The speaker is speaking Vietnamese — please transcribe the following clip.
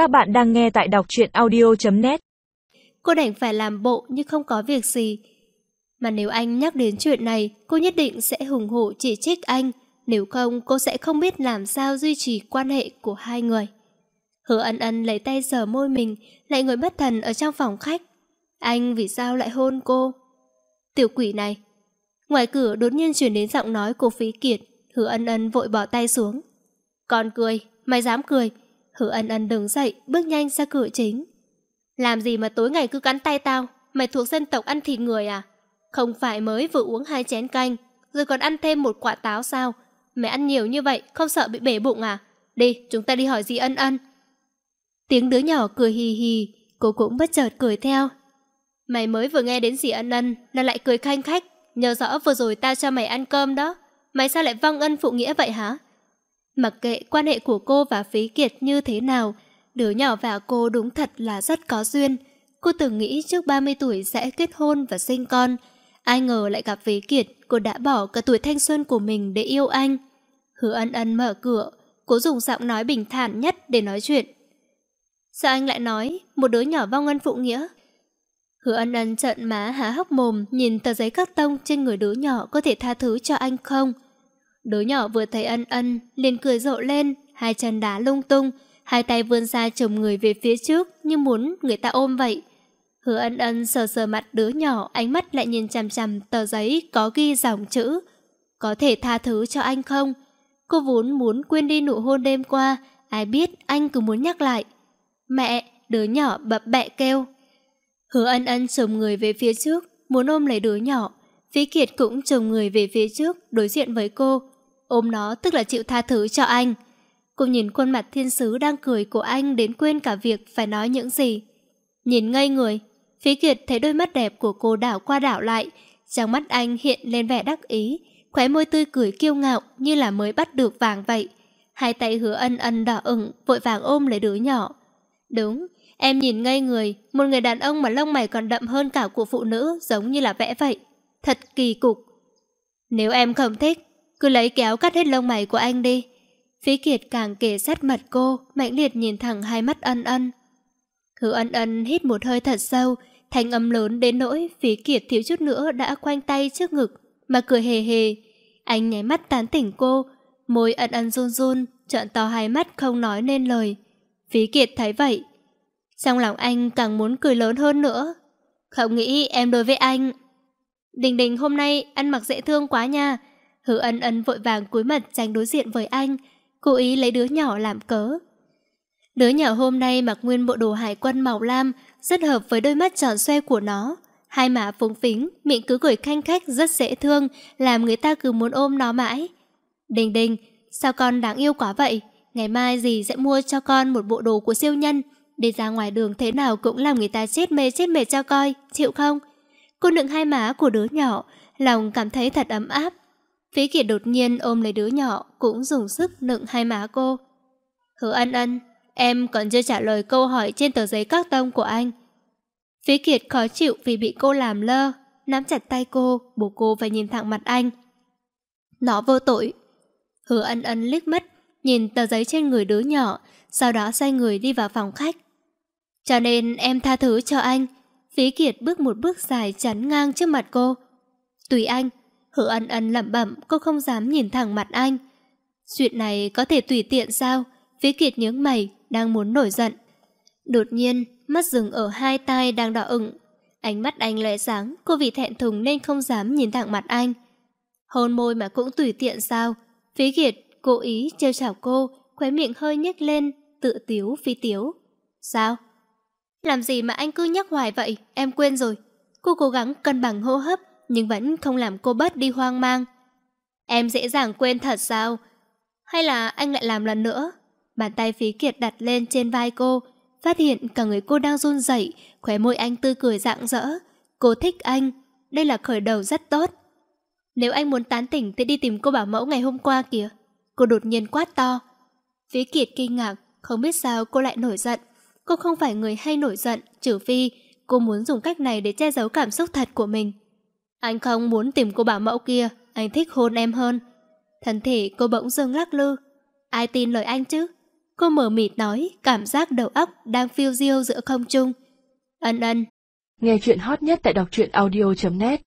Các bạn đang nghe tại đọc truyện audio.net Cô đành phải làm bộ như không có việc gì. Mà nếu anh nhắc đến chuyện này, cô nhất định sẽ hùng hổ chỉ trích anh. Nếu không, cô sẽ không biết làm sao duy trì quan hệ của hai người. Hứa ân ân lấy tay sờ môi mình, lại ngồi bất thần ở trong phòng khách. Anh vì sao lại hôn cô? Tiểu quỷ này. Ngoài cửa đột nhiên chuyển đến giọng nói của Phí Kiệt, hứa ân ân vội bỏ tay xuống. Còn cười, mày dám cười. Hứa ân ân đứng dậy, bước nhanh ra cửa chính. Làm gì mà tối ngày cứ cắn tay tao? Mày thuộc dân tộc ăn thịt người à? Không phải mới vừa uống hai chén canh, rồi còn ăn thêm một quả táo sao? Mày ăn nhiều như vậy, không sợ bị bể bụng à? Đi, chúng ta đi hỏi dì ân ân. Tiếng đứa nhỏ cười hì hì, cô cũng bất chợt cười theo. Mày mới vừa nghe đến dì ân ân, là lại cười khanh khách. Nhớ rõ vừa rồi tao cho mày ăn cơm đó. Mày sao lại vong ân phụ nghĩa vậy hả? Mặc kệ quan hệ của cô và Phí Kiệt như thế nào, đứa nhỏ và cô đúng thật là rất có duyên. Cô từng nghĩ trước 30 tuổi sẽ kết hôn và sinh con. Ai ngờ lại gặp Phí Kiệt, cô đã bỏ cả tuổi thanh xuân của mình để yêu anh. Hứa ân ân mở cửa, cố dùng giọng nói bình thản nhất để nói chuyện. Sao anh lại nói, một đứa nhỏ vong ân phụ nghĩa? Hứa ân ân trợn má há hốc mồm nhìn tờ giấy các tông trên người đứa nhỏ có thể tha thứ cho anh không? Đứa nhỏ vừa thấy ân ân, liền cười rộ lên, hai chân đá lung tung, hai tay vươn ra chồng người về phía trước như muốn người ta ôm vậy. Hứa ân ân sờ sờ mặt đứa nhỏ, ánh mắt lại nhìn chằm chằm tờ giấy có ghi dòng chữ. Có thể tha thứ cho anh không? Cô vốn muốn quên đi nụ hôn đêm qua, ai biết anh cứ muốn nhắc lại. Mẹ, đứa nhỏ bập bẹ kêu. Hứa ân ân chồng người về phía trước, muốn ôm lấy đứa nhỏ. Phí Kiệt cũng chồng người về phía trước, đối diện với cô. Ôm nó tức là chịu tha thứ cho anh. Cô nhìn khuôn mặt thiên sứ đang cười của anh đến quên cả việc phải nói những gì. Nhìn ngây người, Phí Kiệt thấy đôi mắt đẹp của cô đảo qua đảo lại, trong mắt anh hiện lên vẻ đắc ý, khóe môi tươi cười kiêu ngạo như là mới bắt được vàng vậy. Hai tay hứa ân ân đỏ ửng, vội vàng ôm lấy đứa nhỏ. Đúng, em nhìn ngây người, một người đàn ông mà lông mày còn đậm hơn cả của phụ nữ giống như là vẽ vậy. Thật kỳ cục. Nếu em không thích, cứ lấy kéo cắt hết lông mày của anh đi. Phí Kiệt càng kể sát mặt cô, mạnh liệt nhìn thẳng hai mắt ân ân. Hứa ân ân hít một hơi thật sâu, thanh âm lớn đến nỗi Phí Kiệt thiếu chút nữa đã khoanh tay trước ngực, mà cười hề hề. Anh nháy mắt tán tỉnh cô, môi ân ân run run, trợn to hai mắt không nói nên lời. Phí Kiệt thấy vậy. Trong lòng anh càng muốn cười lớn hơn nữa. Không nghĩ em đối với anh. Đình đình hôm nay ăn mặc dễ thương quá nha. Hứa ân ân vội vàng cúi mặt tránh đối diện với anh, cố ý lấy đứa nhỏ làm cớ. Đứa nhỏ hôm nay mặc nguyên bộ đồ hải quân màu lam, rất hợp với đôi mắt tròn xoe của nó. Hai má phúng phính, miệng cứ cười khanh khách rất dễ thương, làm người ta cứ muốn ôm nó mãi. Đình đình, sao con đáng yêu quá vậy? Ngày mai dì sẽ mua cho con một bộ đồ của siêu nhân. Đi ra ngoài đường thế nào cũng làm người ta chết mê chết mệt cho coi, chịu không? Cô nựng hai má của đứa nhỏ, lòng cảm thấy thật ấm áp. Phí kiệt đột nhiên ôm lấy đứa nhỏ, cũng dùng sức nựng hai má cô. Hứa ân ân, em còn chưa trả lời câu hỏi trên tờ giấy các tông của anh. Phí kiệt khó chịu vì bị cô làm lơ, nắm chặt tay cô, buộc cô phải nhìn thẳng mặt anh. Nó vô tội. Hứa ân ân liếc mắt, nhìn tờ giấy trên người đứa nhỏ, sau đó xoay người đi vào phòng khách. Cho nên em tha thứ cho anh. Phí Kiệt bước một bước dài chắn ngang trước mặt cô. Tùy anh, hứa ân ân lẩm bẩm cô không dám nhìn thẳng mặt anh. Chuyện này có thể tùy tiện sao? Phí Kiệt nhướng mày, đang muốn nổi giận. Đột nhiên, mắt dừng ở hai tay đang đỏ ửng. Ánh mắt anh lóe sáng, cô vì thẹn thùng nên không dám nhìn thẳng mặt anh. Hôn môi mà cũng tùy tiện sao? Phí Kiệt cố ý trêu chào cô, khóe miệng hơi nhếch lên, tự tiếu phi tiếu. Sao? Làm gì mà anh cứ nhắc hoài vậy, em quên rồi. Cô cố gắng cân bằng hô hấp, nhưng vẫn không làm cô bớt đi hoang mang. Em dễ dàng quên thật sao? Hay là anh lại làm lần nữa? Bàn tay phí kiệt đặt lên trên vai cô, phát hiện cả người cô đang run rẩy, khóe môi anh tươi cười rạng rỡ. Cô thích anh, đây là khởi đầu rất tốt. Nếu anh muốn tán tỉnh thì đi tìm cô bảo mẫu ngày hôm qua kìa. Cô đột nhiên quát to. Phí kiệt kinh ngạc, không biết sao cô lại nổi giận. Cô không phải người hay nổi giận, trừ phi cô muốn dùng cách này để che giấu cảm xúc thật của mình. Anh không muốn tìm cô bảo mẫu kia, anh thích hôn em hơn. Thân thể cô bỗng dưng lắc lư. Ai tin lời anh chứ? Cô mở mịt nói, cảm giác đầu óc đang phiêu diêu giữa không trung. Ân ân. Nghe chuyện hot nhất tại đọc truyện audio.net